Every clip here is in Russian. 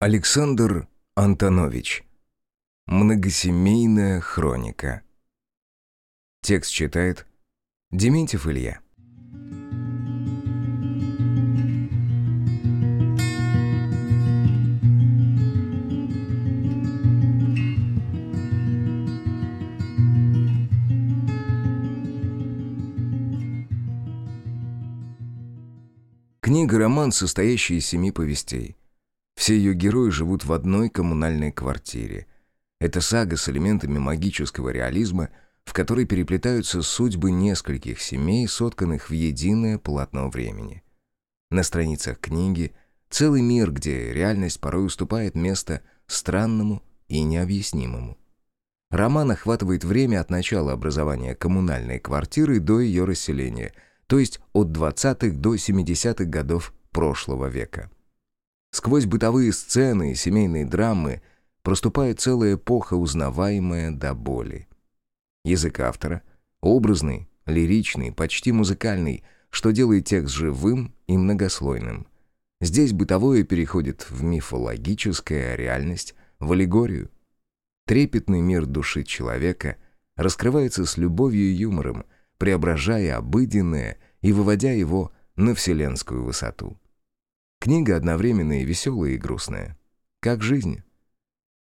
Александр Антонович. Многосемейная хроника. Текст читает Дементьев Илья. Книга-роман, состоящий из семи повестей. Все ее герои живут в одной коммунальной квартире. Это сага с элементами магического реализма, в которой переплетаются судьбы нескольких семей, сотканных в единое полотно времени. На страницах книги целый мир, где реальность порой уступает место странному и необъяснимому. Роман охватывает время от начала образования коммунальной квартиры до ее расселения, то есть от 20-х до 70-х годов прошлого века. Сквозь бытовые сцены и семейные драмы проступает целая эпоха, узнаваемая до боли. Язык автора — образный, лиричный, почти музыкальный, что делает текст живым и многослойным. Здесь бытовое переходит в мифологическое, а реальность — в аллегорию. Трепетный мир души человека раскрывается с любовью и юмором, преображая обыденное и выводя его на вселенскую высоту. Книга одновременно и веселая, и грустная. Как жизнь.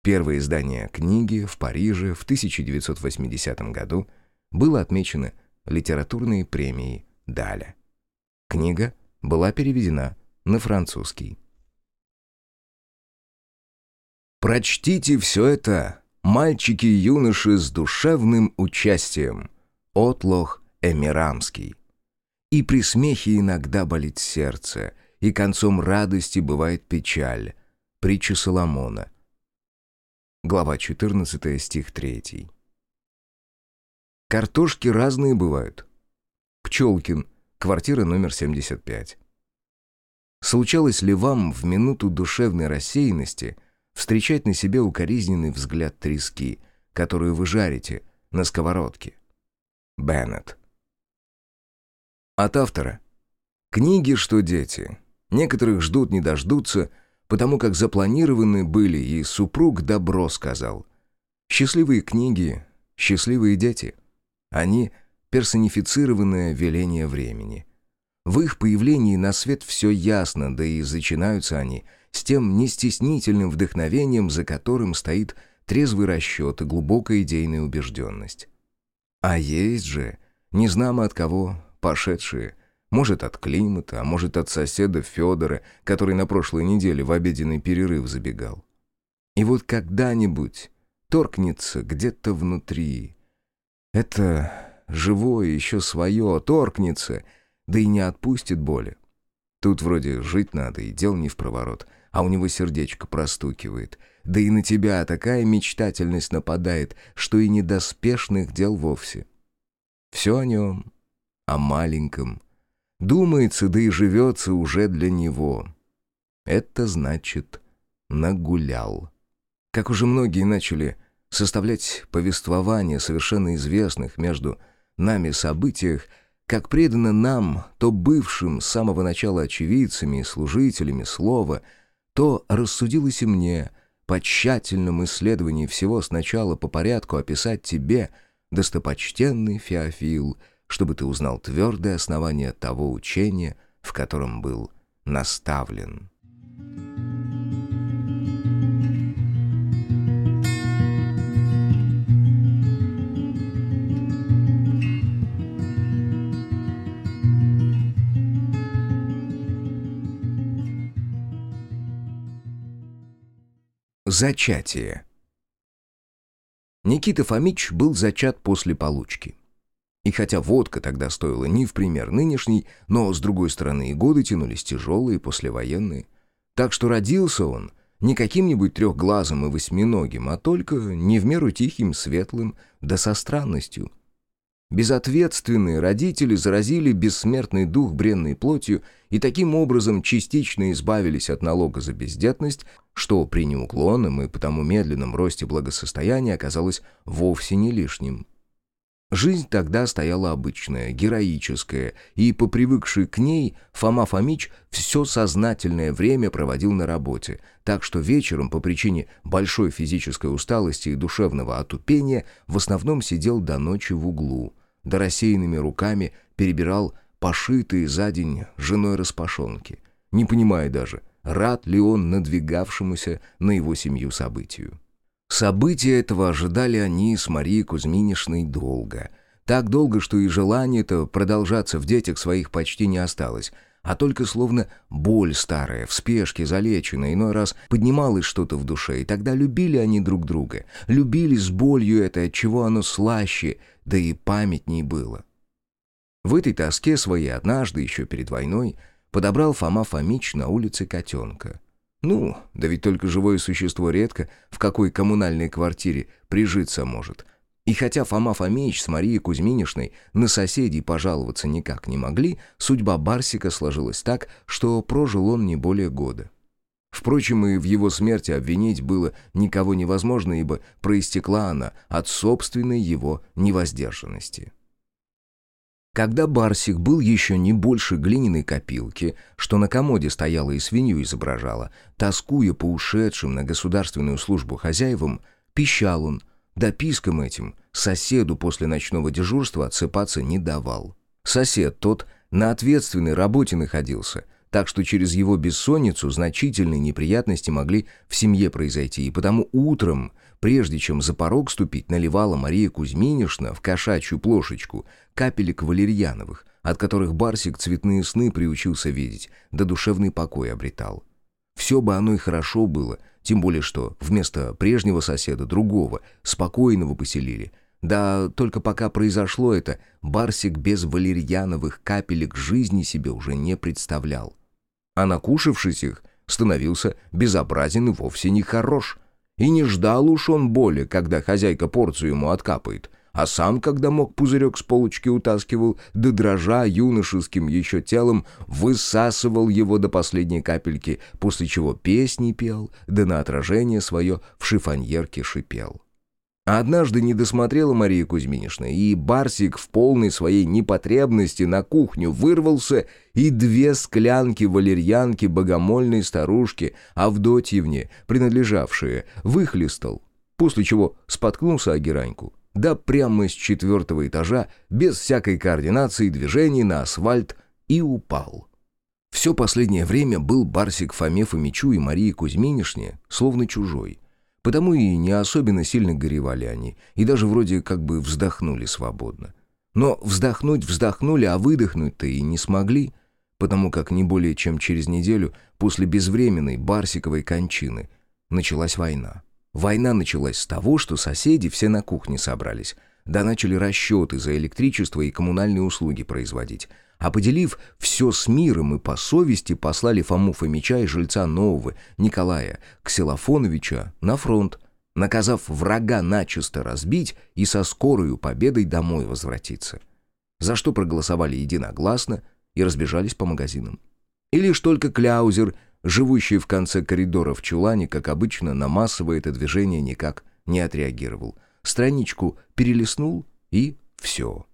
Первое издание книги в Париже в 1980 году было отмечено литературной премией Даля. Книга была переведена на французский. Прочтите все это, мальчики и юноши с душевным участием. Отлох Эмирамский. И при смехе иногда болит сердце, и концом радости бывает печаль. Притча Соломона. Глава 14, стих 3. Картошки разные бывают. Пчелкин, квартира номер 75. Случалось ли вам в минуту душевной рассеянности встречать на себе укоризненный взгляд трески, которую вы жарите на сковородке? Беннет. От автора. Книги, что дети. Некоторых ждут, не дождутся, потому как запланированы были, и супруг добро сказал. Счастливые книги, счастливые дети. Они — персонифицированное веление времени. В их появлении на свет все ясно, да и зачинаются они с тем нестеснительным вдохновением, за которым стоит трезвый расчет и глубокая идейная убежденность. А есть же, не знамо от кого, пошедшие, может, от климата, а может, от соседа Федора, который на прошлой неделе в обеденный перерыв забегал. И вот когда-нибудь торкнется где-то внутри. Это живое, еще свое, торкнется, да и не отпустит боли. Тут вроде жить надо, и дел не в проворот, а у него сердечко простукивает. Да и на тебя такая мечтательность нападает, что и не до спешных дел вовсе. Все о нем, о маленьком, Думается, да и живется уже для него. Это значит «нагулял». Как уже многие начали составлять повествование совершенно известных между нами событиях, как предано нам, то бывшим с самого начала очевидцами и служителями слова, то рассудилось и мне по тщательном исследовании всего сначала по порядку описать тебе, достопочтенный Феофил, чтобы ты узнал твердое основание того учения, в котором был наставлен. Зачатие Никита Фомич был зачат после получки. И хотя водка тогда стоила не в пример нынешней, но, с другой стороны, и годы тянулись тяжелые, послевоенные. Так что родился он не каким-нибудь трехглазым и восьминогим, а только не в меру тихим, светлым, да со странностью. Безответственные родители заразили бессмертный дух бренной плотью и таким образом частично избавились от налога за бездетность, что при неуклонном и потому медленном росте благосостояния оказалось вовсе не лишним. Жизнь тогда стояла обычная, героическая, и, попривыкший к ней, Фома Фомич все сознательное время проводил на работе, так что вечером, по причине большой физической усталости и душевного отупения, в основном сидел до ночи в углу, да рассеянными руками перебирал пошитые за день женой распашонки, не понимая даже, рад ли он надвигавшемуся на его семью событию. События этого ожидали они с Марией Кузьминишной долго. Так долго, что и желание-то продолжаться в детях своих почти не осталось, а только словно боль старая, в спешке залеченная, иной раз поднималось что-то в душе, и тогда любили они друг друга, любили с болью это, чего оно слаще, да и памятней было. В этой тоске своей однажды, еще перед войной, подобрал Фома Фомич на улице котенка. Ну, да ведь только живое существо редко в какой коммунальной квартире прижиться может. И хотя Фома Фомич с Марией Кузьминишной на соседей пожаловаться никак не могли, судьба Барсика сложилась так, что прожил он не более года. Впрочем, и в его смерти обвинить было никого невозможно, ибо проистекла она от собственной его невоздержанности. Когда Барсик был еще не больше глиняной копилки, что на комоде стояла и свинью изображала, тоскуя по ушедшим на государственную службу хозяевам, пищал он, да писком этим соседу после ночного дежурства отсыпаться не давал. Сосед тот на ответственной работе находился, так что через его бессонницу значительные неприятности могли в семье произойти, и потому утром Прежде чем за порог ступить, наливала Мария Кузьминишна в кошачью плошечку капелек валерьяновых, от которых Барсик цветные сны приучился видеть, да душевный покой обретал. Все бы оно и хорошо было, тем более что вместо прежнего соседа другого, спокойного поселили. Да только пока произошло это, Барсик без валерьяновых капелек жизни себе уже не представлял. А накушавшись их, становился безобразен и вовсе не хорош — и не ждал уж он боли, когда хозяйка порцию ему откапает. А сам, когда мог, пузырек с полочки утаскивал, да дрожа юношеским еще телом, высасывал его до последней капельки, после чего песни пел, да на отражение свое в шифоньерке шипел. А однажды не досмотрела Мария Кузьминишна, и Барсик в полной своей непотребности на кухню вырвался и две склянки валерьянки богомольной старушки Авдотьевне, принадлежавшие, выхлестал, после чего споткнулся о гераньку. Да прямо с четвертого этажа, без всякой координации движений на асфальт, и упал. Все последнее время был Барсик Фоме Фомичу и Марии Кузьминишне словно чужой — Потому и не особенно сильно горевали они, и даже вроде как бы вздохнули свободно. Но вздохнуть вздохнули, а выдохнуть-то и не смогли, потому как не более чем через неделю после безвременной Барсиковой кончины началась война. Война началась с того, что соседи все на кухне собрались, да начали расчеты за электричество и коммунальные услуги производить, а поделив все с миром и по совести, послали Фому Фомича и жильца нового, Николая Ксилофоновича, на фронт, наказав врага начисто разбить и со скорою победой домой возвратиться. За что проголосовали единогласно и разбежались по магазинам. И лишь только Кляузер, живущий в конце коридора в чулане, как обычно, на массовое это движение никак не отреагировал. Страничку перелистнул и все.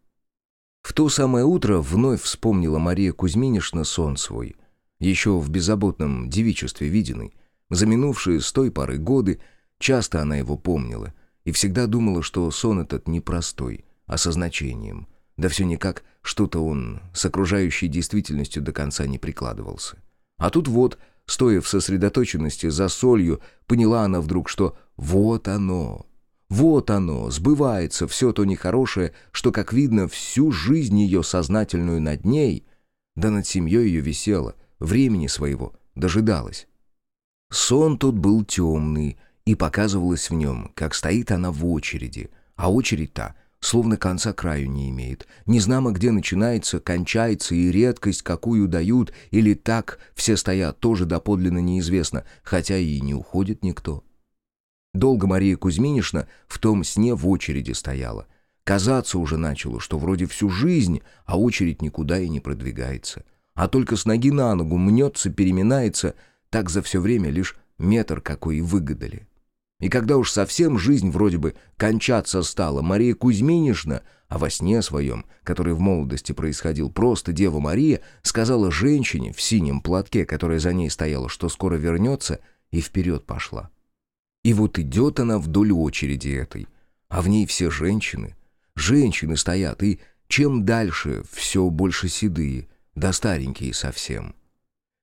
В то самое утро вновь вспомнила Мария Кузьминишна сон свой, еще в беззаботном девичестве виденный. За минувшие с той поры годы часто она его помнила и всегда думала, что сон этот непростой, а со значением. Да все никак что-то он с окружающей действительностью до конца не прикладывался. А тут вот, стоя в сосредоточенности за солью, поняла она вдруг, что вот оно, вот оно, сбывается все то нехорошее, что, как видно, всю жизнь ее сознательную над ней, да над семьей ее висело, времени своего дожидалась. Сон тут был темный, и показывалось в нем, как стоит она в очереди, а очередь та словно конца краю не имеет. Не знамо, где начинается, кончается, и редкость, какую дают, или так все стоят, тоже доподлинно неизвестно, хотя и не уходит никто. Долго Мария Кузьминишна в том сне в очереди стояла. Казаться уже начало, что вроде всю жизнь, а очередь никуда и не продвигается. А только с ноги на ногу мнется, переминается, так за все время лишь метр какой и выгадали. И когда уж совсем жизнь вроде бы кончаться стала, Мария Кузьминишна, а во сне своем, который в молодости происходил, просто Дева Мария, сказала женщине в синем платке, которая за ней стояла, что скоро вернется, и вперед пошла. И вот идет она вдоль очереди этой, а в ней все женщины. Женщины стоят, и чем дальше, все больше седые, да старенькие совсем.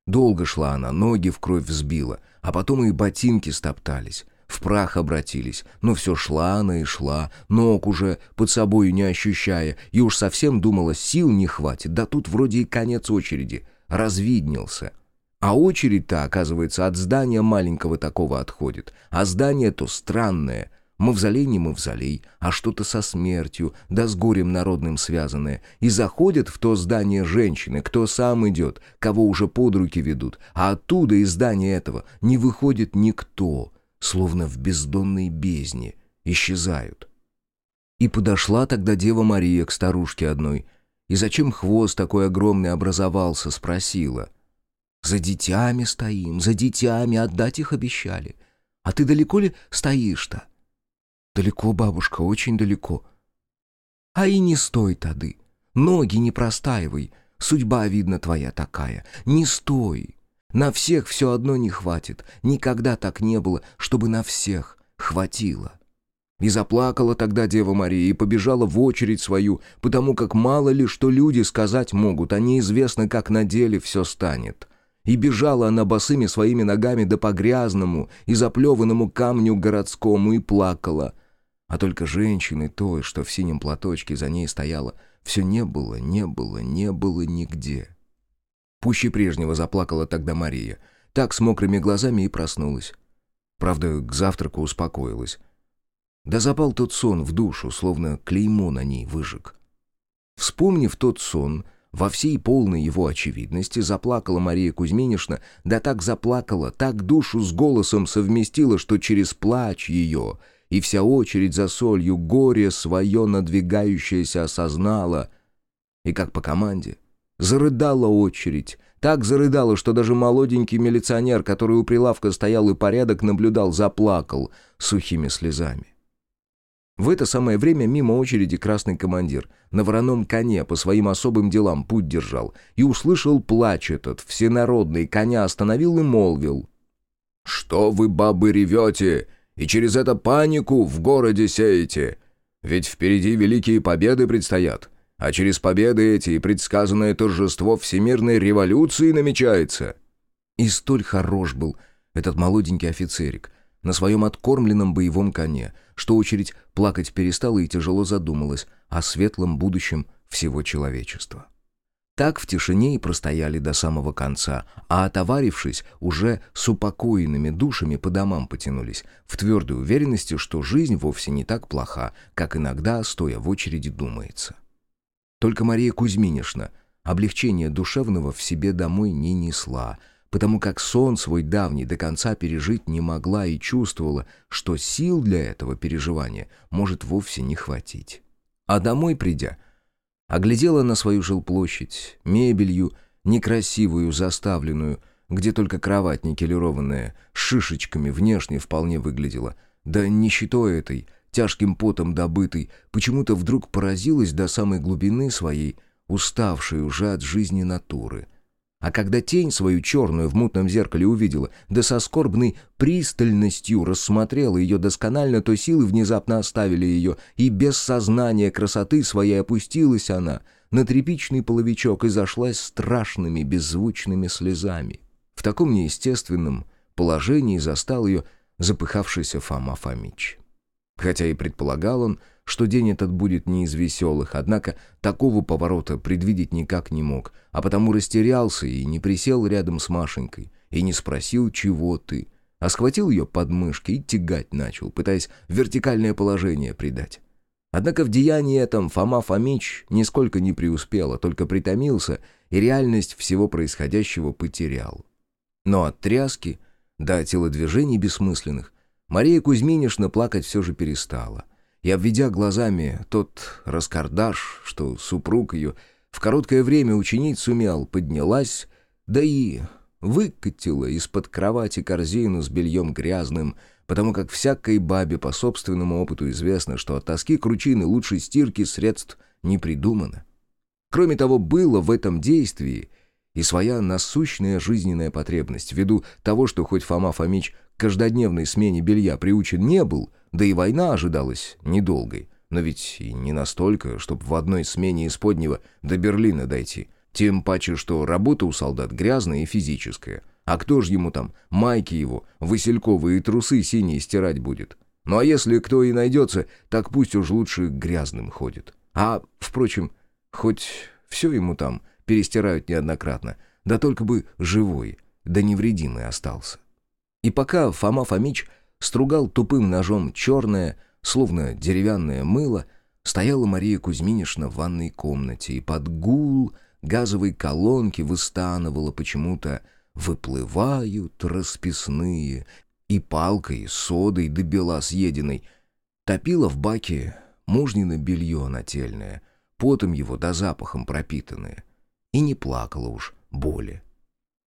Долго шла она, ноги в кровь взбила, а потом и ботинки стоптались, в прах обратились, но все шла она и шла, ног уже под собою не ощущая, и уж совсем думала, сил не хватит, да тут вроде и конец очереди, развиднился. А очередь-то, оказывается, от здания маленького такого отходит, а здание то странное — Мавзолей не мавзолей, а что-то со смертью, да с горем народным связанное. И заходят в то здание женщины, кто сам идет, кого уже под руки ведут, а оттуда из здания этого не выходит никто, словно в бездонной бездне, исчезают. И подошла тогда Дева Мария к старушке одной, и зачем хвост такой огромный образовался, спросила. «За дитями стоим, за дитями, отдать их обещали. А ты далеко ли стоишь-то?» «Далеко, бабушка, очень далеко». «А и не стой тады. Ноги не простаивай. Судьба, видно, твоя такая. Не стой. На всех все одно не хватит. Никогда так не было, чтобы на всех хватило». И заплакала тогда Дева Мария и побежала в очередь свою, потому как мало ли что люди сказать могут, а неизвестно, как на деле все станет. И бежала она босыми своими ногами да по грязному и заплеванному камню городскому и плакала, а только женщины той, что в синем платочке за ней стояла, все не было, не было, не было нигде. Пуще прежнего заплакала тогда Мария. Так с мокрыми глазами и проснулась. Правда, к завтраку успокоилась. Да запал тот сон в душу, словно клеймо на ней выжег. Вспомнив тот сон, во всей полной его очевидности заплакала Мария Кузьминишна, да так заплакала, так душу с голосом совместила, что через плач ее и вся очередь за солью горе свое надвигающееся осознала, и как по команде зарыдала очередь, так зарыдала, что даже молоденький милиционер, который у прилавка стоял и порядок наблюдал, заплакал сухими слезами. В это самое время мимо очереди красный командир на вороном коне по своим особым делам путь держал и услышал плач этот, всенародный, коня остановил и молвил. «Что вы, бабы, ревете? и через это панику в городе сеете. Ведь впереди великие победы предстоят, а через победы эти и предсказанное торжество всемирной революции намечается». И столь хорош был этот молоденький офицерик на своем откормленном боевом коне, что очередь плакать перестала и тяжело задумалась о светлом будущем всего человечества. Так в тишине и простояли до самого конца, а отоварившись, уже с упокоенными душами по домам потянулись, в твердой уверенности, что жизнь вовсе не так плоха, как иногда, стоя в очереди, думается. Только Мария Кузьминишна облегчение душевного в себе домой не несла, потому как сон свой давний до конца пережить не могла и чувствовала, что сил для этого переживания может вовсе не хватить. А домой придя, Оглядела на свою жилплощадь, мебелью, некрасивую, заставленную, где только кровать никелированная, шишечками внешне вполне выглядела. Да нищетой этой, тяжким потом добытой, почему-то вдруг поразилась до самой глубины своей, уставшей уже от жизни натуры. А когда тень свою черную в мутном зеркале увидела, да со скорбной пристальностью рассмотрела ее досконально, то силы внезапно оставили ее, и без сознания красоты своей опустилась она на тряпичный половичок и зашлась страшными беззвучными слезами. В таком неестественном положении застал ее запыхавшийся Фома Фомич. Хотя и предполагал он, что день этот будет не из веселых, однако такого поворота предвидеть никак не мог, а потому растерялся и не присел рядом с Машенькой, и не спросил, чего ты, а схватил ее под мышки и тягать начал, пытаясь вертикальное положение придать. Однако в деянии этом Фома Фомич нисколько не преуспел, а только притомился и реальность всего происходящего потерял. Но от тряски до телодвижений бессмысленных Мария Кузьминишна плакать все же перестала и, обведя глазами тот раскардаш, что супруг ее в короткое время учинить сумел, поднялась, да и выкатила из-под кровати корзину с бельем грязным, потому как всякой бабе по собственному опыту известно, что от тоски кручины лучшей стирки средств не придумано. Кроме того, было в этом действии и своя насущная жизненная потребность, ввиду того, что хоть Фома Фомич к каждодневной смене белья приучен не был, да и война ожидалась недолгой, но ведь и не настолько, чтобы в одной смене из Поднего до Берлина дойти. Тем паче, что работа у солдат грязная и физическая. А кто ж ему там майки его, васильковые трусы синие стирать будет? Ну а если кто и найдется, так пусть уж лучше грязным ходит. А, впрочем, хоть все ему там перестирают неоднократно, да только бы живой, да невредимый остался. И пока Фома Фомич стругал тупым ножом черное, словно деревянное мыло, стояла Мария Кузьминишна в ванной комнате и под гул газовой колонки выстанывала почему-то «выплывают расписные» и палкой, содой да бела съеденной. Топила в баке мужнино белье нательное, потом его да запахом пропитанное. И не плакала уж боли.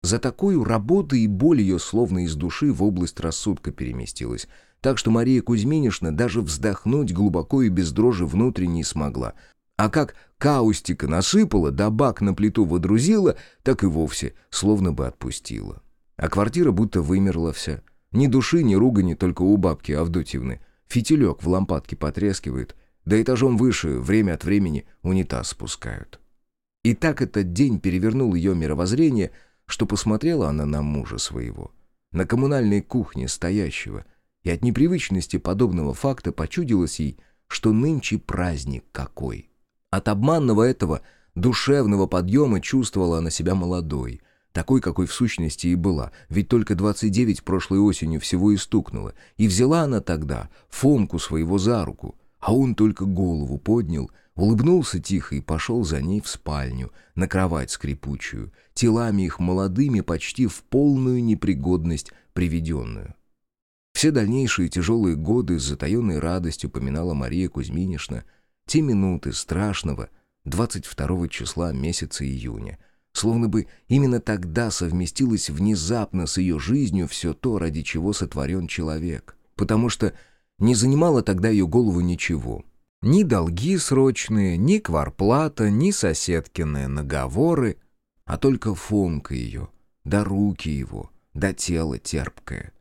За такую работу и боль ее словно из души в область рассудка переместилась, так что Мария Кузьминишна даже вздохнуть глубоко и без дрожи внутренней смогла. А как каустика насыпала, да бак на плиту водрузила, так и вовсе словно бы отпустила. А квартира будто вымерла вся. Ни души, ни ругани только у бабки Авдотьевны. Фитилек в лампадке потрескивает, да этажом выше время от времени унитаз спускают. И так этот день перевернул ее мировоззрение, что посмотрела она на мужа своего, на коммунальной кухне стоящего, и от непривычности подобного факта почудилось ей, что нынче праздник какой. От обманного этого душевного подъема чувствовала она себя молодой, такой, какой в сущности и была, ведь только 29 прошлой осенью всего и стукнуло, и взяла она тогда Фомку своего за руку, а он только голову поднял — Улыбнулся тихо и пошел за ней в спальню, на кровать скрипучую, телами их молодыми почти в полную непригодность приведенную. Все дальнейшие тяжелые годы с затаенной радостью поминала Мария Кузьминишна. Те минуты страшного 22 числа месяца июня, словно бы именно тогда совместилось внезапно с ее жизнью все то, ради чего сотворен человек, потому что не занимало тогда ее голову ничего — ни долги срочные, ни кварплата, ни соседкины наговоры, а только Фомка ее, да руки его, да тело терпкое.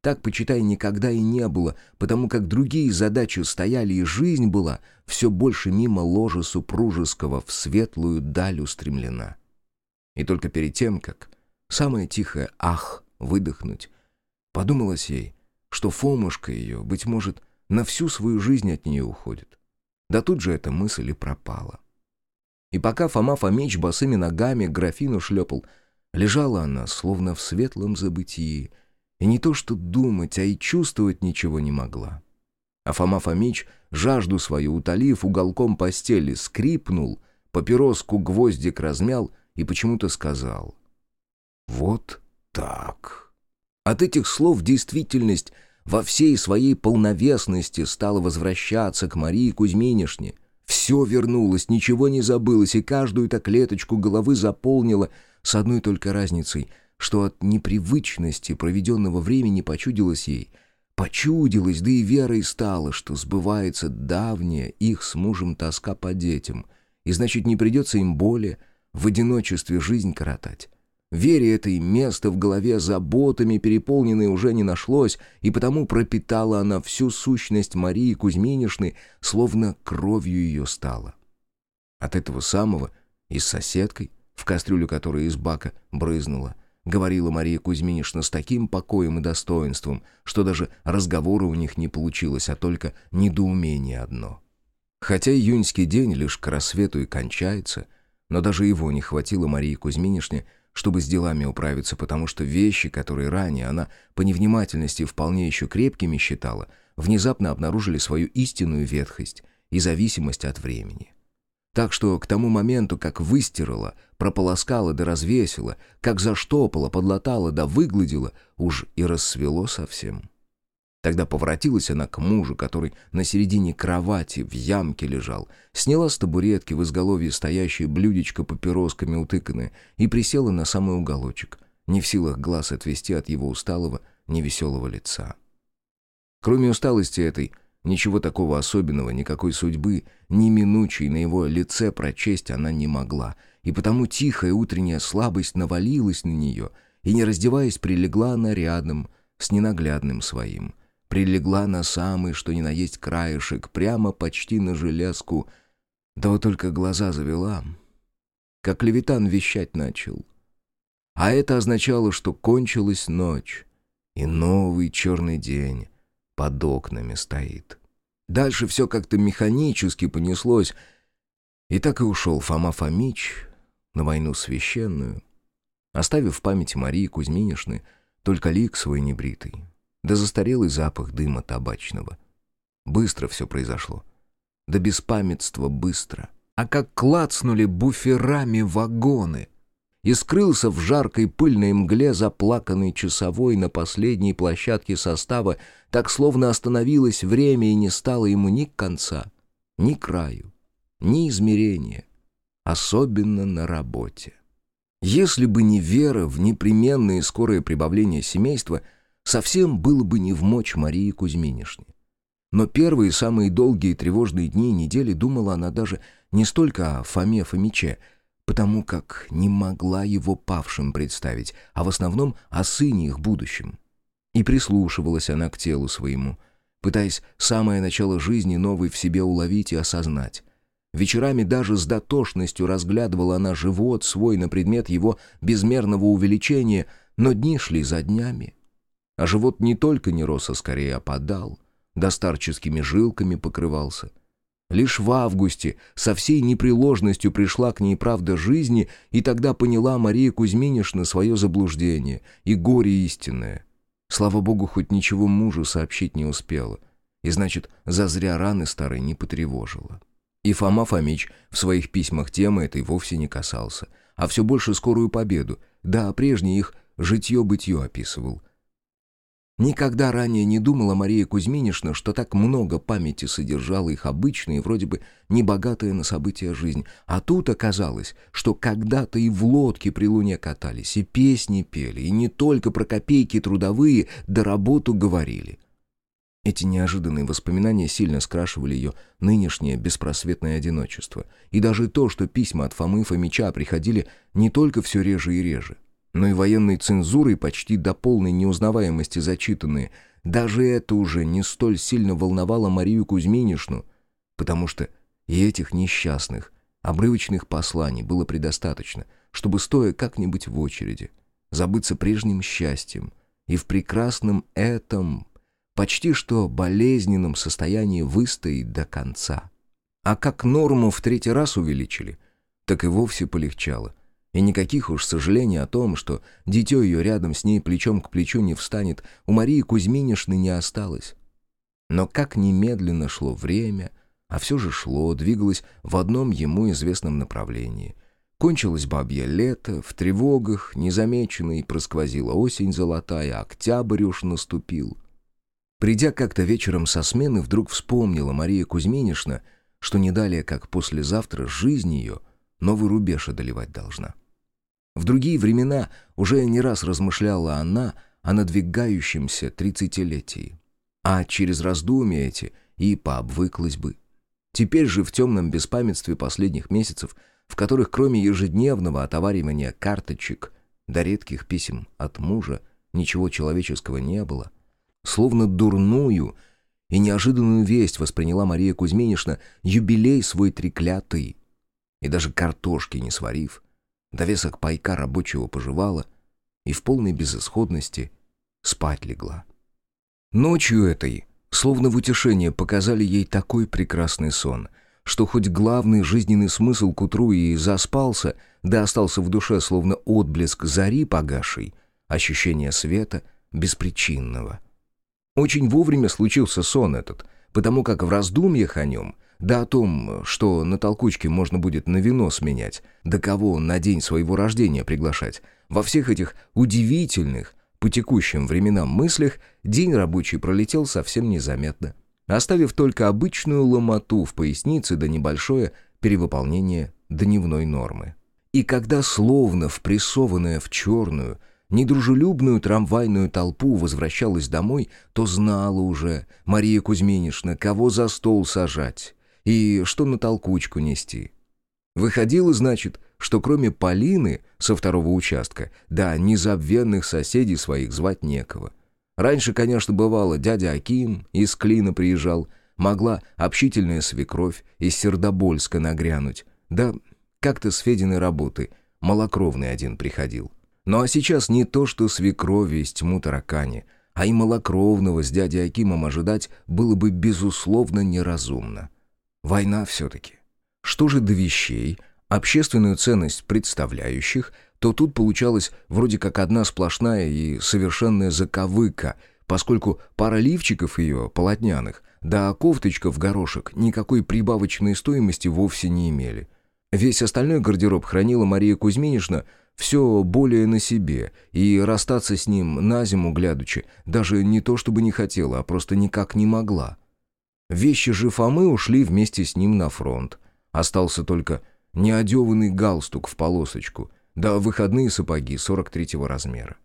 Так, почитай, никогда и не было, потому как другие задачи стояли, и жизнь была все больше мимо ложа супружеского в светлую даль устремлена. И только перед тем, как самое тихое «ах» выдохнуть, подумалось ей, что Фомушка ее, быть может, на всю свою жизнь от нее уходит. Да тут же эта мысль и пропала. И пока Фома Фомич босыми ногами графину шлепал, лежала она, словно в светлом забытии, и не то что думать, а и чувствовать ничего не могла. А Фома Фомич, жажду свою утолив, уголком постели скрипнул, папироску гвоздик размял и почему-то сказал «Вот так». От этих слов действительность во всей своей полновесности стала возвращаться к Марии Кузьминишне. Все вернулось, ничего не забылось, и каждую так клеточку головы заполнила с одной только разницей, что от непривычности проведенного времени почудилось ей, почудилось, да и верой стало, что сбывается давняя их с мужем тоска по детям, и значит не придется им более в одиночестве жизнь коротать. Вере этой место в голове заботами переполненной уже не нашлось, и потому пропитала она всю сущность Марии Кузьминишны, словно кровью ее стала. От этого самого и с соседкой, в кастрюлю которой из бака брызнула, говорила Мария Кузьминишна с таким покоем и достоинством, что даже разговора у них не получилось, а только недоумение одно. Хотя июньский день лишь к рассвету и кончается, но даже его не хватило Марии Кузьминишне, чтобы с делами управиться, потому что вещи, которые ранее она по невнимательности вполне еще крепкими считала, внезапно обнаружили свою истинную ветхость и зависимость от времени. Так что к тому моменту, как выстирала, прополоскала да развесила, как заштопала, подлатала да выгладила, уж и рассвело совсем. Тогда поворотилась она к мужу, который на середине кровати в ямке лежал, сняла с табуретки в изголовье стоящее блюдечко папиросками утыканное и присела на самый уголочек, не в силах глаз отвести от его усталого, невеселого лица. Кроме усталости этой, ничего такого особенного, никакой судьбы, ни минучей на его лице прочесть она не могла, и потому тихая утренняя слабость навалилась на нее, и, не раздеваясь, прилегла она рядом с ненаглядным своим. Прилегла на самый, что ни на есть краешек, прямо почти на железку, да вот только глаза завела, как левитан вещать начал. А это означало, что кончилась ночь, и новый черный день под окнами стоит. Дальше все как-то механически понеслось, и так и ушел Фома Фомич на войну священную, оставив в памяти Марии Кузьминишны только лик свой небритый, да застарелый запах дыма табачного. Быстро все произошло. Да беспамятство быстро. А как клацнули буферами вагоны, и скрылся в жаркой пыльной мгле заплаканный часовой на последней площадке состава, так словно остановилось время и не стало ему ни конца, ни краю, ни измерения, особенно на работе. Если бы не вера в непременное скорое прибавление семейства, совсем было бы не в мочь Марии Кузьминишне. Но первые самые долгие тревожные дни и недели думала она даже не столько о Фоме Фомиче, потому как не могла его павшим представить, а в основном о сыне их будущем. И прислушивалась она к телу своему, пытаясь самое начало жизни новой в себе уловить и осознать. Вечерами даже с дотошностью разглядывала она живот свой на предмет его безмерного увеличения, но дни шли за днями. А живот не только не рос, а скорее опадал, да старческими жилками покрывался — Лишь в августе со всей непреложностью пришла к ней правда жизни, и тогда поняла Мария Кузьминишна свое заблуждение и горе истинное. Слава богу, хоть ничего мужу сообщить не успела, и значит, зазря раны старой не потревожила. И Фома Фомич в своих письмах темы этой вовсе не касался, а все больше скорую победу, да, прежний их житье-бытье описывал — Никогда ранее не думала Мария Кузьминишна, что так много памяти содержала их обычная вроде бы небогатая на события жизнь. А тут оказалось, что когда-то и в лодке при луне катались, и песни пели, и не только про копейки трудовые, да работу говорили. Эти неожиданные воспоминания сильно скрашивали ее нынешнее беспросветное одиночество. И даже то, что письма от Фомы Фомича приходили не только все реже и реже, но и военной цензурой почти до полной неузнаваемости зачитанные, даже это уже не столь сильно волновало Марию Кузьминишну, потому что и этих несчастных, обрывочных посланий было предостаточно, чтобы, стоя как-нибудь в очереди, забыться прежним счастьем и в прекрасном этом, почти что болезненном состоянии выстоять до конца. А как норму в третий раз увеличили, так и вовсе полегчало — и никаких уж сожалений о том, что дитё ее рядом с ней плечом к плечу не встанет, у Марии Кузьминишны не осталось. Но как немедленно шло время, а все же шло, двигалось в одном ему известном направлении. Кончилось бабье лето, в тревогах, незамеченной, просквозила осень золотая, октябрь уж наступил. Придя как-то вечером со смены, вдруг вспомнила Мария Кузьминишна, что не далее, как послезавтра, жизнь ее новый рубеж одолевать должна. В другие времена уже не раз размышляла она о надвигающемся тридцатилетии. А через раздумья эти и пообвыклась бы. Теперь же в темном беспамятстве последних месяцев, в которых кроме ежедневного отоваривания карточек до редких писем от мужа ничего человеческого не было, словно дурную и неожиданную весть восприняла Мария Кузьминишна юбилей свой треклятый, и даже картошки не сварив, довесок пайка рабочего пожевала и в полной безысходности спать легла. Ночью этой, словно в утешение, показали ей такой прекрасный сон, что хоть главный жизненный смысл к утру и заспался, да остался в душе словно отблеск зари погашей, ощущение света беспричинного. Очень вовремя случился сон этот, потому как в раздумьях о нем да о том, что на толкучке можно будет на вино сменять, да кого на день своего рождения приглашать. Во всех этих удивительных, по текущим временам мыслях, день рабочий пролетел совсем незаметно, оставив только обычную ломоту в пояснице да небольшое перевыполнение дневной нормы. И когда, словно впрессованная в черную, недружелюбную трамвайную толпу возвращалась домой, то знала уже Мария Кузьминишна, кого за стол сажать и что на толкучку нести. Выходило, значит, что кроме Полины со второго участка, да незабвенных соседей своих звать некого. Раньше, конечно, бывало, дядя Аким из Клина приезжал, могла общительная свекровь из Сердобольска нагрянуть, да как-то с Фединой работы малокровный один приходил. Ну а сейчас не то, что свекрови из тьму таракани, а и малокровного с дядей Акимом ожидать было бы безусловно неразумно. Война все-таки. Что же до вещей, общественную ценность представляющих, то тут получалось вроде как одна сплошная и совершенная заковыка, поскольку пара лифчиков ее, полотняных, да кофточка в горошек никакой прибавочной стоимости вовсе не имели. Весь остальной гардероб хранила Мария Кузьминишна все более на себе, и расстаться с ним на зиму глядучи даже не то чтобы не хотела, а просто никак не могла. Вещи же Фомы ушли вместе с ним на фронт. Остался только неодеванный галстук в полосочку, да выходные сапоги 43-го размера.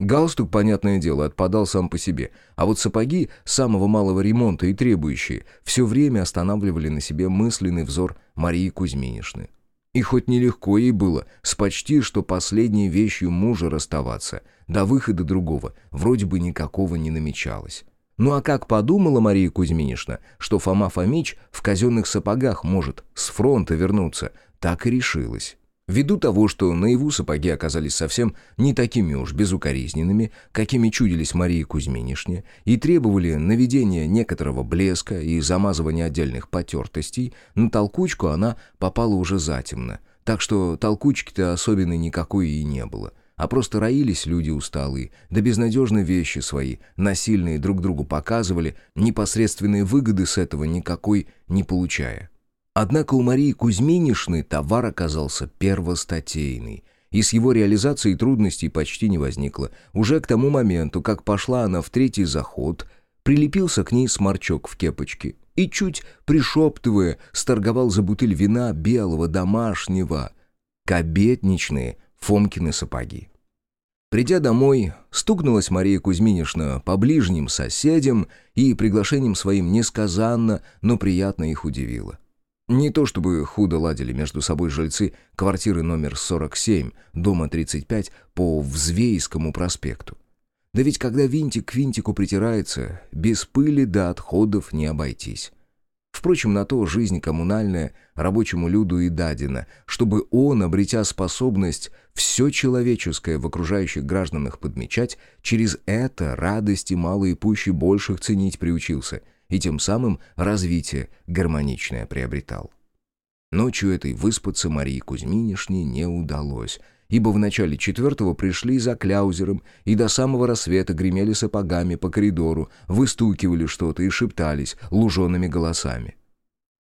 Галстук, понятное дело, отпадал сам по себе, а вот сапоги самого малого ремонта и требующие все время останавливали на себе мысленный взор Марии Кузьминишны. И хоть нелегко ей было с почти что последней вещью мужа расставаться, до выхода другого вроде бы никакого не намечалось. Ну а как подумала Мария Кузьминишна, что Фома Фомич в казенных сапогах может с фронта вернуться, так и решилась. Ввиду того, что наяву сапоги оказались совсем не такими уж безукоризненными, какими чудились Марии Кузьминишне, и требовали наведения некоторого блеска и замазывания отдельных потертостей, на толкучку она попала уже затемно, так что толкучки-то особенно никакой и не было а просто роились люди усталые, да безнадежно вещи свои, насильные друг другу показывали, непосредственные выгоды с этого никакой не получая. Однако у Марии Кузьминишны товар оказался первостатейный, и с его реализацией трудностей почти не возникло. Уже к тому моменту, как пошла она в третий заход, прилепился к ней сморчок в кепочке и, чуть пришептывая, сторговал за бутыль вина белого домашнего, кабетничные Фомкины сапоги. Придя домой, стукнулась Мария Кузьминишна по ближним соседям и приглашением своим несказанно, но приятно их удивила. Не то чтобы худо ладили между собой жильцы квартиры номер 47, дома 35 по Взвейскому проспекту. Да ведь когда винтик к винтику притирается, без пыли до отходов не обойтись. Впрочем, на то жизнь коммунальная рабочему люду и дадена, чтобы он, обретя способность все человеческое в окружающих гражданах подмечать, через это радости малые пуще больших ценить приучился и тем самым развитие гармоничное приобретал. Ночью этой выспаться Марии Кузьминишне не удалось — ибо в начале четвертого пришли за кляузером и до самого рассвета гремели сапогами по коридору, выстукивали что-то и шептались лужеными голосами.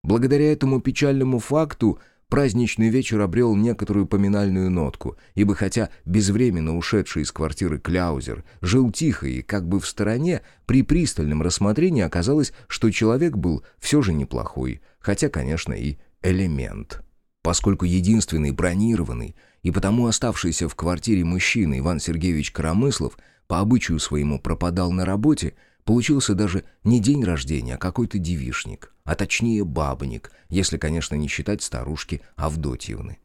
Благодаря этому печальному факту праздничный вечер обрел некоторую поминальную нотку, ибо хотя безвременно ушедший из квартиры Кляузер жил тихо и как бы в стороне, при пристальном рассмотрении оказалось, что человек был все же неплохой, хотя, конечно, и элемент. Поскольку единственный бронированный, и потому оставшийся в квартире мужчина Иван Сергеевич Коромыслов по обычаю своему пропадал на работе, получился даже не день рождения, а какой-то девишник, а точнее бабник, если, конечно, не считать старушки Авдотьевны.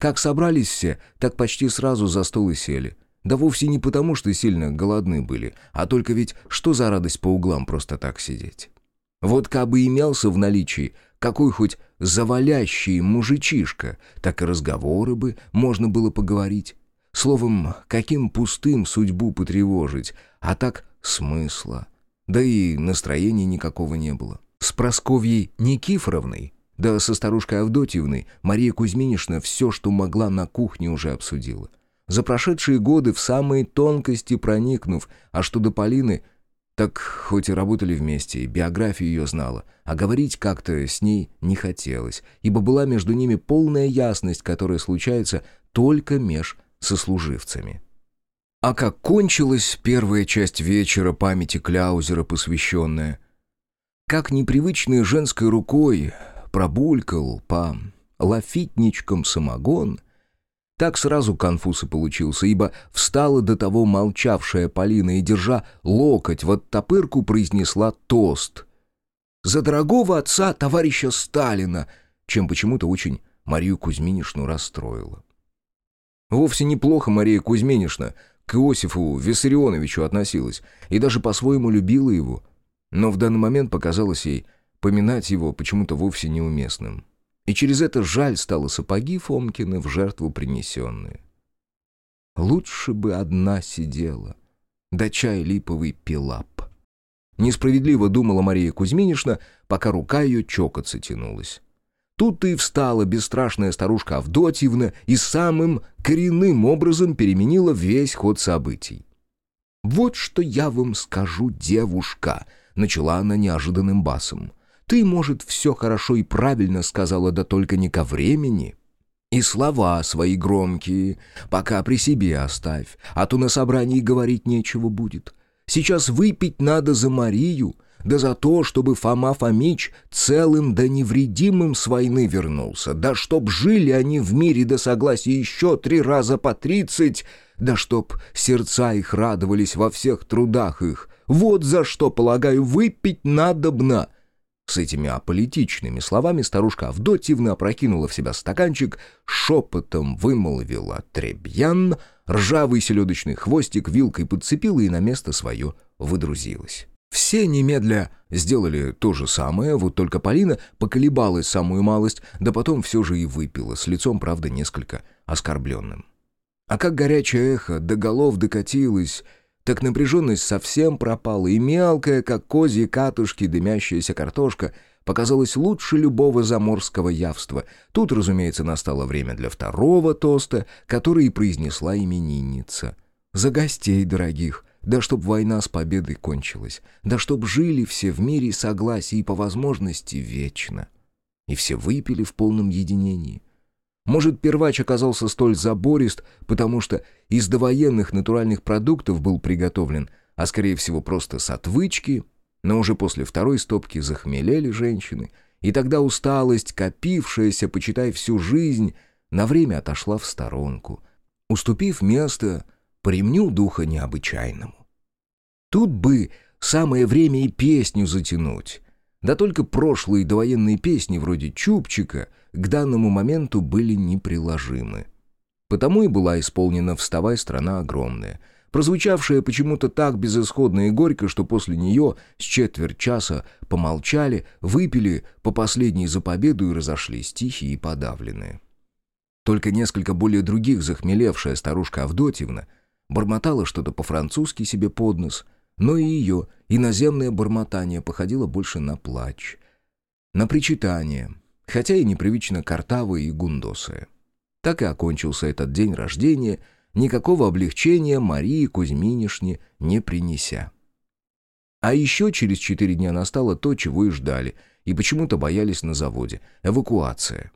Как собрались все, так почти сразу за стол и сели. Да вовсе не потому, что сильно голодны были, а только ведь что за радость по углам просто так сидеть. Вот кабы имелся в наличии какой хоть завалящий мужичишка, так и разговоры бы можно было поговорить. Словом, каким пустым судьбу потревожить, а так смысла. Да и настроения никакого не было. С Просковьей Никифоровной, да со старушкой Авдотьевной, Мария Кузьминишна все, что могла на кухне, уже обсудила. За прошедшие годы в самые тонкости проникнув, а что до Полины, так хоть и работали вместе, и биографию ее знала, а говорить как-то с ней не хотелось, ибо была между ними полная ясность, которая случается только меж сослуживцами. А как кончилась первая часть вечера памяти Кляузера посвященная? Как непривычной женской рукой пробулькал по лафитничкам самогон — Так сразу конфуз и получился, ибо встала до того молчавшая Полина и, держа локоть в оттопырку, произнесла тост. «За дорогого отца товарища Сталина!» чем почему-то очень Марию Кузьминишну расстроила. Вовсе неплохо Мария Кузьминишна к Иосифу Виссарионовичу относилась и даже по-своему любила его, но в данный момент показалось ей поминать его почему-то вовсе неуместным. И через это жаль стало сапоги Фомкины в жертву принесенные. Лучше бы одна сидела, да чай липовый пила б. Несправедливо думала Мария Кузьминишна, пока рука ее чокаться тянулась. Тут-то и встала бесстрашная старушка Авдотьевна и самым коренным образом переменила весь ход событий. «Вот что я вам скажу, девушка», — начала она неожиданным басом. «Ты, может, все хорошо и правильно сказала, да только не ко времени». И слова свои громкие, пока при себе оставь, а то на собрании говорить нечего будет. Сейчас выпить надо за Марию, да за то, чтобы Фома Фомич целым да невредимым с войны вернулся, да чтоб жили они в мире до согласия еще три раза по тридцать, да чтоб сердца их радовались во всех трудах их. Вот за что, полагаю, выпить надобно». С этими аполитичными словами старушка Авдотьевна опрокинула в себя стаканчик, шепотом вымолвила требьян, ржавый селедочный хвостик вилкой подцепила и на место свое выдрузилась. Все немедля сделали то же самое, вот только Полина поколебалась самую малость, да потом все же и выпила, с лицом, правда, несколько оскорбленным. А как горячее эхо до голов докатилось, так напряженность совсем пропала, и мелкая, как козьи катушки, дымящаяся картошка показалась лучше любого заморского явства. Тут, разумеется, настало время для второго тоста, который и произнесла именинница. «За гостей дорогих!» Да чтоб война с победой кончилась. Да чтоб жили все в мире согласии и по возможности вечно. И все выпили в полном единении. Может, первач оказался столь заборист, потому что из довоенных натуральных продуктов был приготовлен, а скорее всего просто с отвычки, но уже после второй стопки захмелели женщины, и тогда усталость, копившаяся, почитай, всю жизнь, на время отошла в сторонку, уступив место по ремню духа необычайному. Тут бы самое время и песню затянуть. Да только прошлые довоенные песни вроде «Чупчика» к данному моменту были неприложимы. Потому и была исполнена «Вставай, страна огромная», прозвучавшая почему-то так безысходно и горько, что после нее с четверть часа помолчали, выпили по последней за победу и разошлись тихие и подавленные. Только несколько более других захмелевшая старушка Авдотьевна — бормотала что-то по-французски себе под нос, но и ее иноземное бормотание походило больше на плач, на причитание, хотя и непривычно картавое и гундосое. Так и окончился этот день рождения, никакого облегчения Марии Кузьминишне не принеся. А еще через четыре дня настало то, чего и ждали, и почему-то боялись на заводе — эвакуация.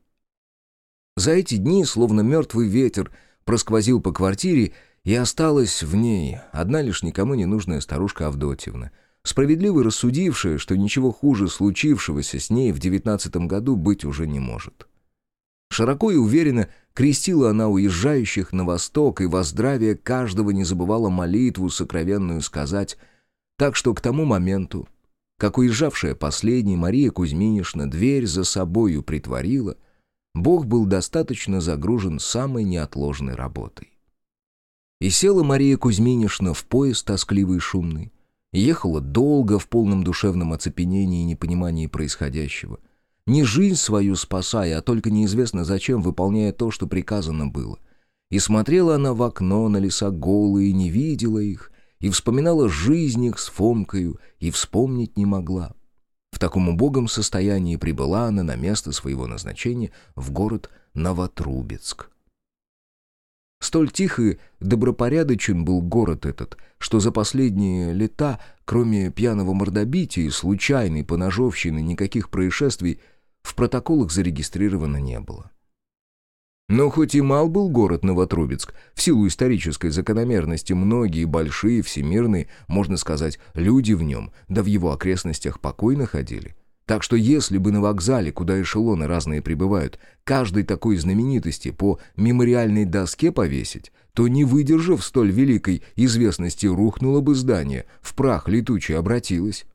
За эти дни, словно мертвый ветер, просквозил по квартире и осталась в ней одна лишь никому не нужная старушка Авдотьевна, справедливо рассудившая, что ничего хуже случившегося с ней в девятнадцатом году быть уже не может. Широко и уверенно крестила она уезжающих на восток, и во здравие каждого не забывала молитву сокровенную сказать, так что к тому моменту, как уезжавшая последней Мария Кузьминишна дверь за собою притворила, Бог был достаточно загружен самой неотложной работой. И села Мария Кузьминишна в поезд тоскливый и шумный. Ехала долго в полном душевном оцепенении и непонимании происходящего. Не жизнь свою спасая, а только неизвестно зачем, выполняя то, что приказано было. И смотрела она в окно на леса голые, не видела их, и вспоминала жизнь их с Фомкою, и вспомнить не могла. В таком убогом состоянии прибыла она на место своего назначения в город Новотрубецк. Столь тих и добропорядочен был город этот, что за последние лета, кроме пьяного мордобития и случайной поножовщины, никаких происшествий в протоколах зарегистрировано не было. Но хоть и мал был город Новотрубецк, в силу исторической закономерности многие большие, всемирные, можно сказать, люди в нем, да в его окрестностях покойно ходили. Так что если бы на вокзале, куда эшелоны разные прибывают, каждой такой знаменитости по мемориальной доске повесить, то, не выдержав столь великой известности, рухнуло бы здание, в прах летучий обратилось.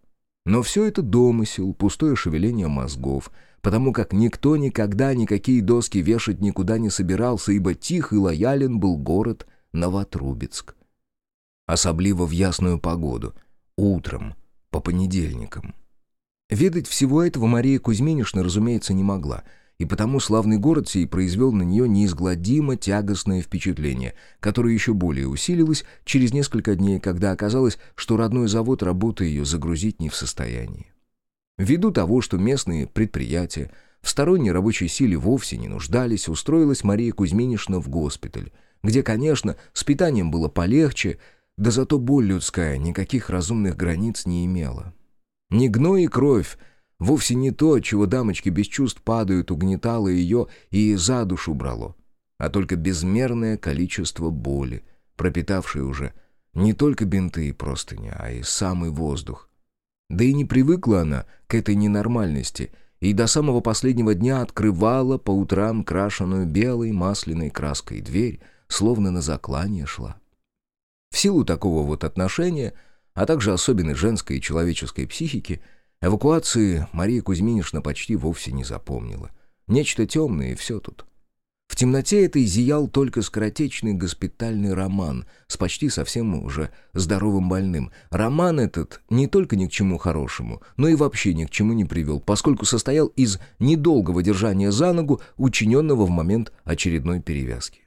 Но все это домысел, пустое шевеление мозгов, потому как никто никогда никакие доски вешать никуда не собирался, ибо тих и лоялен был город Новотрубецк. Особливо в ясную погоду, утром, по понедельникам. Ведать всего этого Мария Кузьминишна, разумеется, не могла, и потому славный город сей произвел на нее неизгладимо тягостное впечатление, которое еще более усилилось через несколько дней, когда оказалось, что родной завод работы ее загрузить не в состоянии. Ввиду того, что местные предприятия в сторонней рабочей силе вовсе не нуждались, устроилась Мария Кузьминишна в госпиталь, где, конечно, с питанием было полегче, да зато боль людская никаких разумных границ не имела. Не гной и кровь, вовсе не то, чего дамочки без чувств падают, угнетало ее и за душу брало, а только безмерное количество боли, пропитавшей уже не только бинты и простыни, а и самый воздух. Да и не привыкла она к этой ненормальности, и до самого последнего дня открывала по утрам крашеную белой масляной краской дверь, словно на заклание шла. В силу такого вот отношения – а также особенной женской и человеческой психики, эвакуации Мария Кузьминишна почти вовсе не запомнила. Нечто темное и все тут. В темноте этой зиял только скоротечный госпитальный роман с почти совсем уже здоровым больным. Роман этот не только ни к чему хорошему, но и вообще ни к чему не привел, поскольку состоял из недолгого держания за ногу, учиненного в момент очередной перевязки.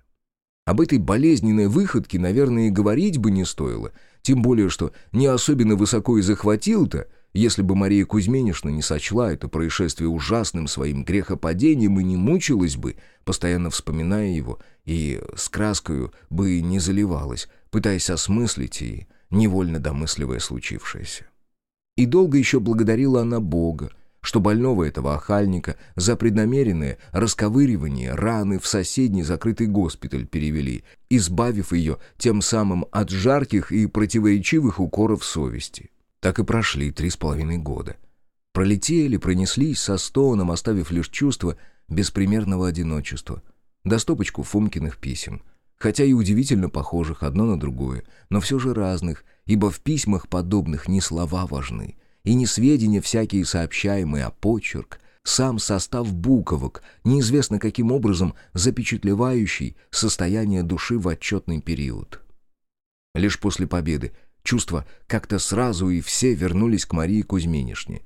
Об этой болезненной выходке, наверное, и говорить бы не стоило — тем более, что не особенно высоко и захватил-то, если бы Мария Кузьминишна не сочла это происшествие ужасным своим грехопадением и не мучилась бы, постоянно вспоминая его, и с краскою бы не заливалась, пытаясь осмыслить и невольно домысливая случившееся. И долго еще благодарила она Бога, что больного этого охальника за преднамеренное расковыривание раны в соседний закрытый госпиталь перевели, избавив ее тем самым от жарких и противоречивых укоров совести. Так и прошли три с половиной года. Пролетели, пронеслись со стоном, оставив лишь чувство беспримерного одиночества, до стопочку Фомкиных писем, хотя и удивительно похожих одно на другое, но все же разных, ибо в письмах подобных не слова важны — и не сведения всякие сообщаемые, а почерк, сам состав буковок, неизвестно каким образом запечатлевающий состояние души в отчетный период. Лишь после победы чувства как-то сразу и все вернулись к Марии Кузьминишне,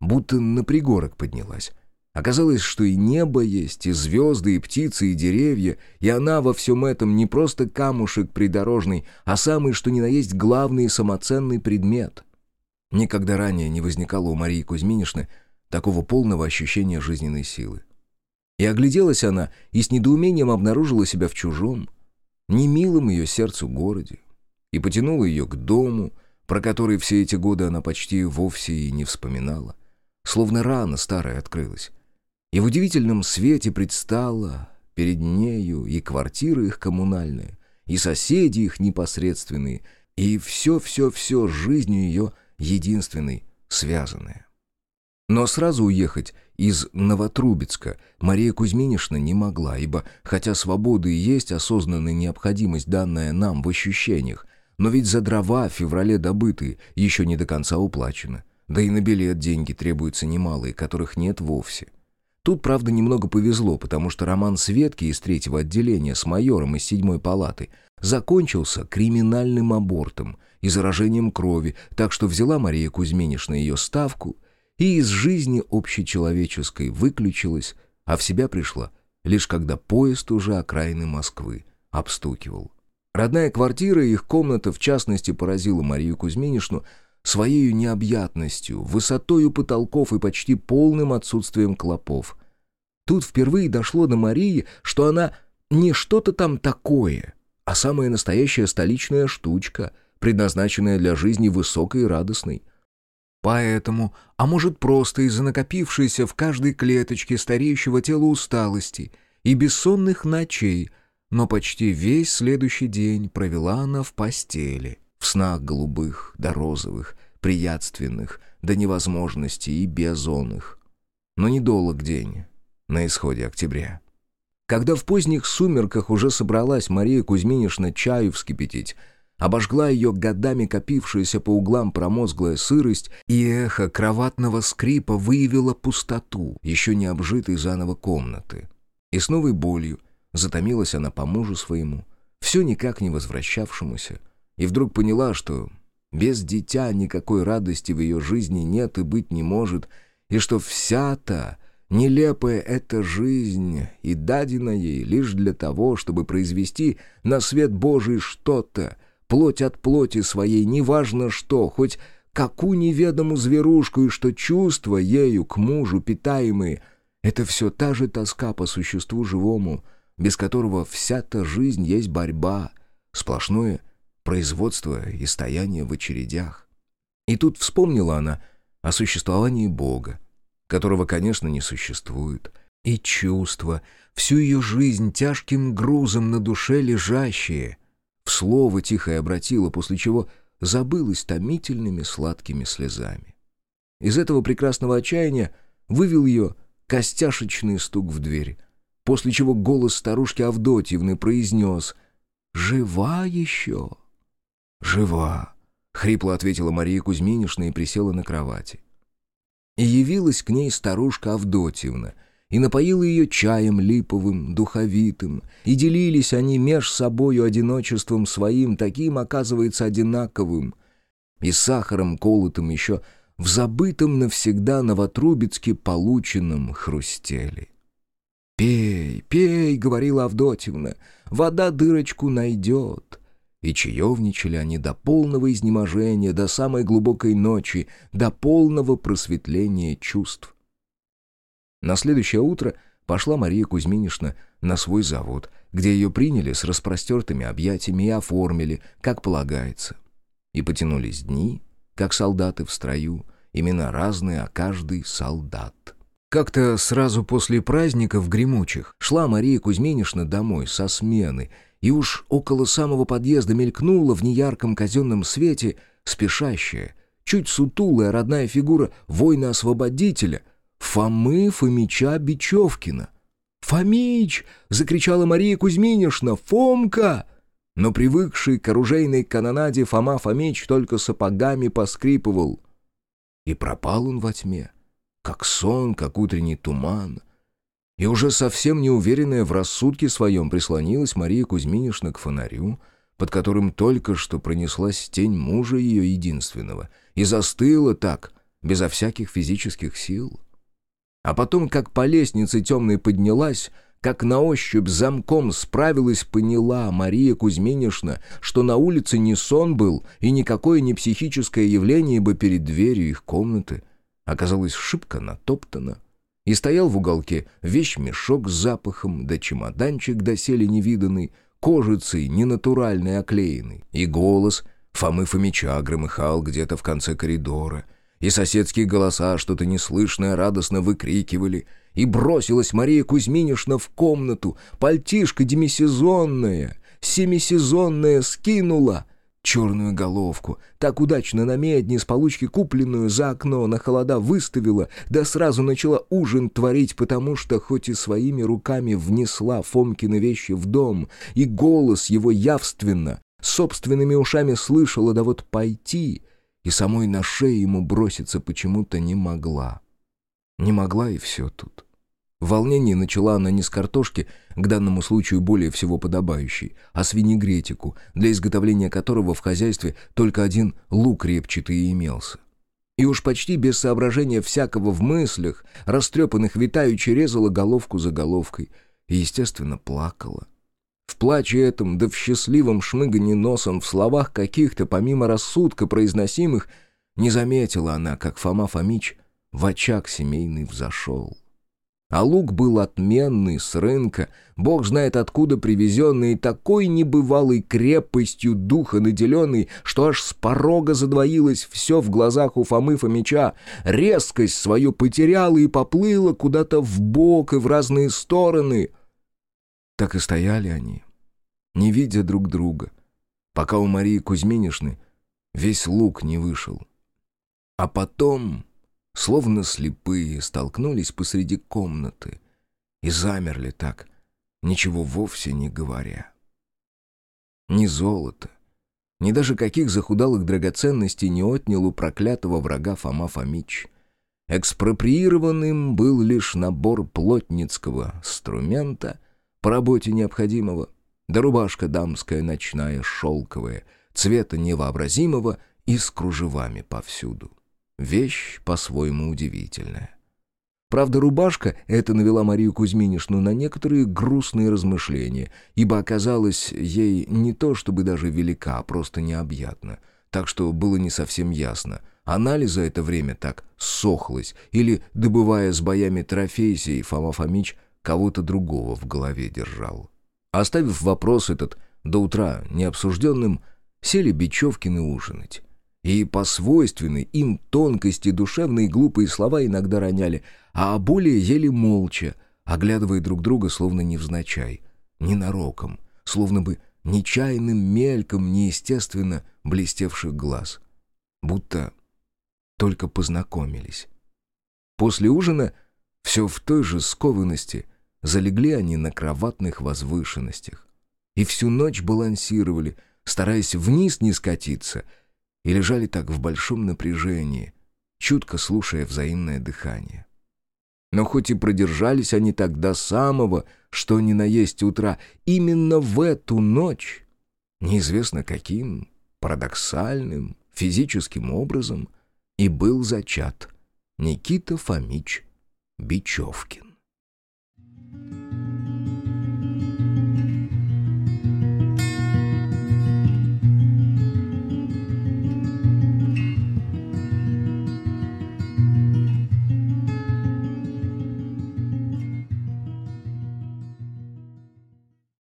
будто на пригорок поднялась. Оказалось, что и небо есть, и звезды, и птицы, и деревья, и она во всем этом не просто камушек придорожный, а самый, что ни на есть, главный и самоценный предмет — Никогда ранее не возникало у Марии Кузьминишны такого полного ощущения жизненной силы. И огляделась она, и с недоумением обнаружила себя в чужом, немилом ее сердцу городе, и потянула ее к дому, про который все эти годы она почти вовсе и не вспоминала, словно рана старая открылась. И в удивительном свете предстала перед нею и квартира их коммунальная, и соседи их непосредственные, и все-все-все жизнью ее единственной, связанная. Но сразу уехать из Новотрубецка Мария Кузьминишна не могла, ибо, хотя свобода и есть осознанная необходимость, данная нам в ощущениях, но ведь за дрова в феврале добытые еще не до конца уплачено. Да и на билет деньги требуются немалые, которых нет вовсе. Тут, правда, немного повезло, потому что роман Светки из третьего отделения с майором из седьмой палаты закончился криминальным абортом и заражением крови, так что взяла Мария Кузьминишна ее ставку и из жизни общечеловеческой выключилась, а в себя пришла, лишь когда поезд уже окраины Москвы обстукивал. Родная квартира и их комната, в частности, поразила Марию Кузьминишну своей необъятностью, высотою потолков и почти полным отсутствием клопов. Тут впервые дошло до Марии, что она не что-то там такое, а самая настоящая столичная штучка, предназначенная для жизни высокой и радостной. Поэтому, а может просто из-за накопившейся в каждой клеточке стареющего тела усталости и бессонных ночей, но почти весь следующий день провела она в постели, в снах голубых да розовых, приятственных, до невозможности и безонных. Но недолг день на исходе октября. Когда в поздних сумерках уже собралась Мария Кузьминишна чаю вскипятить, обожгла ее годами копившаяся по углам промозглая сырость, и эхо кроватного скрипа выявило пустоту, еще не обжитой заново комнаты. И с новой болью затомилась она по мужу своему, все никак не возвращавшемуся, и вдруг поняла, что без дитя никакой радости в ее жизни нет и быть не может, и что вся та нелепая эта жизнь и дадена ей лишь для того, чтобы произвести на свет Божий что-то, плоть от плоти своей, неважно что, хоть какую неведому зверушку, и что чувства ею к мужу питаемые — это все та же тоска по существу живому, без которого вся та жизнь есть борьба, сплошное производство и стояние в очередях. И тут вспомнила она о существовании Бога, которого, конечно, не существует, и чувства, всю ее жизнь тяжким грузом на душе лежащие, в слово тихое обратила, после чего забылась томительными сладкими слезами. Из этого прекрасного отчаяния вывел ее костяшечный стук в дверь, после чего голос старушки Авдотьевны произнес «Жива еще?» «Жива», — хрипло ответила Мария Кузьминишна и присела на кровати. И явилась к ней старушка Авдотьевна, и напоила ее чаем липовым, духовитым, и делились они меж собою одиночеством своим, таким, оказывается, одинаковым, и сахаром колотым еще в забытом навсегда новотрубецке полученном хрустели. «Пей, пей», — говорила Авдотьевна, — «вода дырочку найдет». И чаевничали они до полного изнеможения, до самой глубокой ночи, до полного просветления чувств. На следующее утро пошла Мария Кузьминишна на свой завод, где ее приняли с распростертыми объятиями и оформили, как полагается. И потянулись дни, как солдаты в строю, имена разные, а каждый солдат. Как-то сразу после праздников гремучих шла Мария Кузьминишна домой со смены — и уж около самого подъезда мелькнула в неярком казенном свете спешащая, чуть сутулая родная фигура воина-освободителя Фомы Фомича Бечевкина. «Фомич!» — закричала Мария Кузьминишна. «Фомка!» Но привыкший к оружейной канонаде Фома Фомич только сапогами поскрипывал. И пропал он во тьме, как сон, как утренний туман — и уже совсем неуверенная в рассудке своем прислонилась Мария Кузьминишна к фонарю, под которым только что пронеслась тень мужа ее единственного, и застыла так, безо всяких физических сил. А потом, как по лестнице темной поднялась, как на ощупь замком справилась, поняла Мария Кузьминишна, что на улице не сон был, и никакое не психическое явление бы перед дверью их комнаты оказалось шибко натоптано, и стоял в уголке вещмешок с запахом, да чемоданчик доселе невиданный, кожицей ненатуральной оклеенный. И голос Фомы Фомича громыхал где-то в конце коридора. И соседские голоса что-то неслышное радостно выкрикивали. И бросилась Мария Кузьминишна в комнату, пальтишко демисезонное, семисезонное скинула — Черную головку, так удачно на медне с получки купленную за окно на холода выставила, да сразу начала ужин творить, потому что хоть и своими руками внесла Фомкины вещи в дом, и голос его явственно, собственными ушами слышала, да вот пойти, и самой на шею ему броситься почему-то не могла. Не могла и все тут. В волнении начала она не с картошки, к данному случаю более всего подобающей, а с винегретику, для изготовления которого в хозяйстве только один лук репчатый имелся. И уж почти без соображения всякого в мыслях, растрепанных витаючи резала головку за головкой и, естественно, плакала. В плаче этом, да в счастливом шмыганье носом, в словах каких-то, помимо рассудка произносимых, не заметила она, как Фома Фомич в очаг семейный взошел. А лук был отменный, с рынка, бог знает откуда привезенный, такой небывалой крепостью духа наделенный, что аж с порога задвоилось все в глазах у Фомы Фомича, резкость свою потеряла и поплыла куда-то в бок и в разные стороны. Так и стояли они, не видя друг друга, пока у Марии Кузьминишны весь лук не вышел. А потом, словно слепые, столкнулись посреди комнаты и замерли так, ничего вовсе не говоря. Ни золото, ни даже каких захудалых драгоценностей не отнял у проклятого врага Фома Фомич. Экспроприированным был лишь набор плотницкого инструмента по работе необходимого, да рубашка дамская ночная, шелковая, цвета невообразимого и с кружевами повсюду. Вещь по-своему удивительная. Правда, рубашка эта навела Марию Кузьминишну на некоторые грустные размышления, ибо оказалась ей не то чтобы даже велика, а просто необъятна. Так что было не совсем ясно, она ли за это время так сохлась, или, добывая с боями трофей сей, Фома Фомич кого-то другого в голове держал. Оставив вопрос этот до утра необсужденным, сели Бечевкины ужинать. И по свойственной им тонкости душевные глупые слова иногда роняли, а более ели молча, оглядывая друг друга словно невзначай, ненароком, словно бы нечаянным мельком неестественно блестевших глаз. Будто только познакомились. После ужина все в той же скованности залегли они на кроватных возвышенностях и всю ночь балансировали, стараясь вниз не скатиться — и лежали так в большом напряжении, чутко слушая взаимное дыхание. Но хоть и продержались они так до самого, что ни на есть утра, именно в эту ночь, неизвестно каким, парадоксальным, физическим образом, и был зачат Никита Фомич Бечевкин.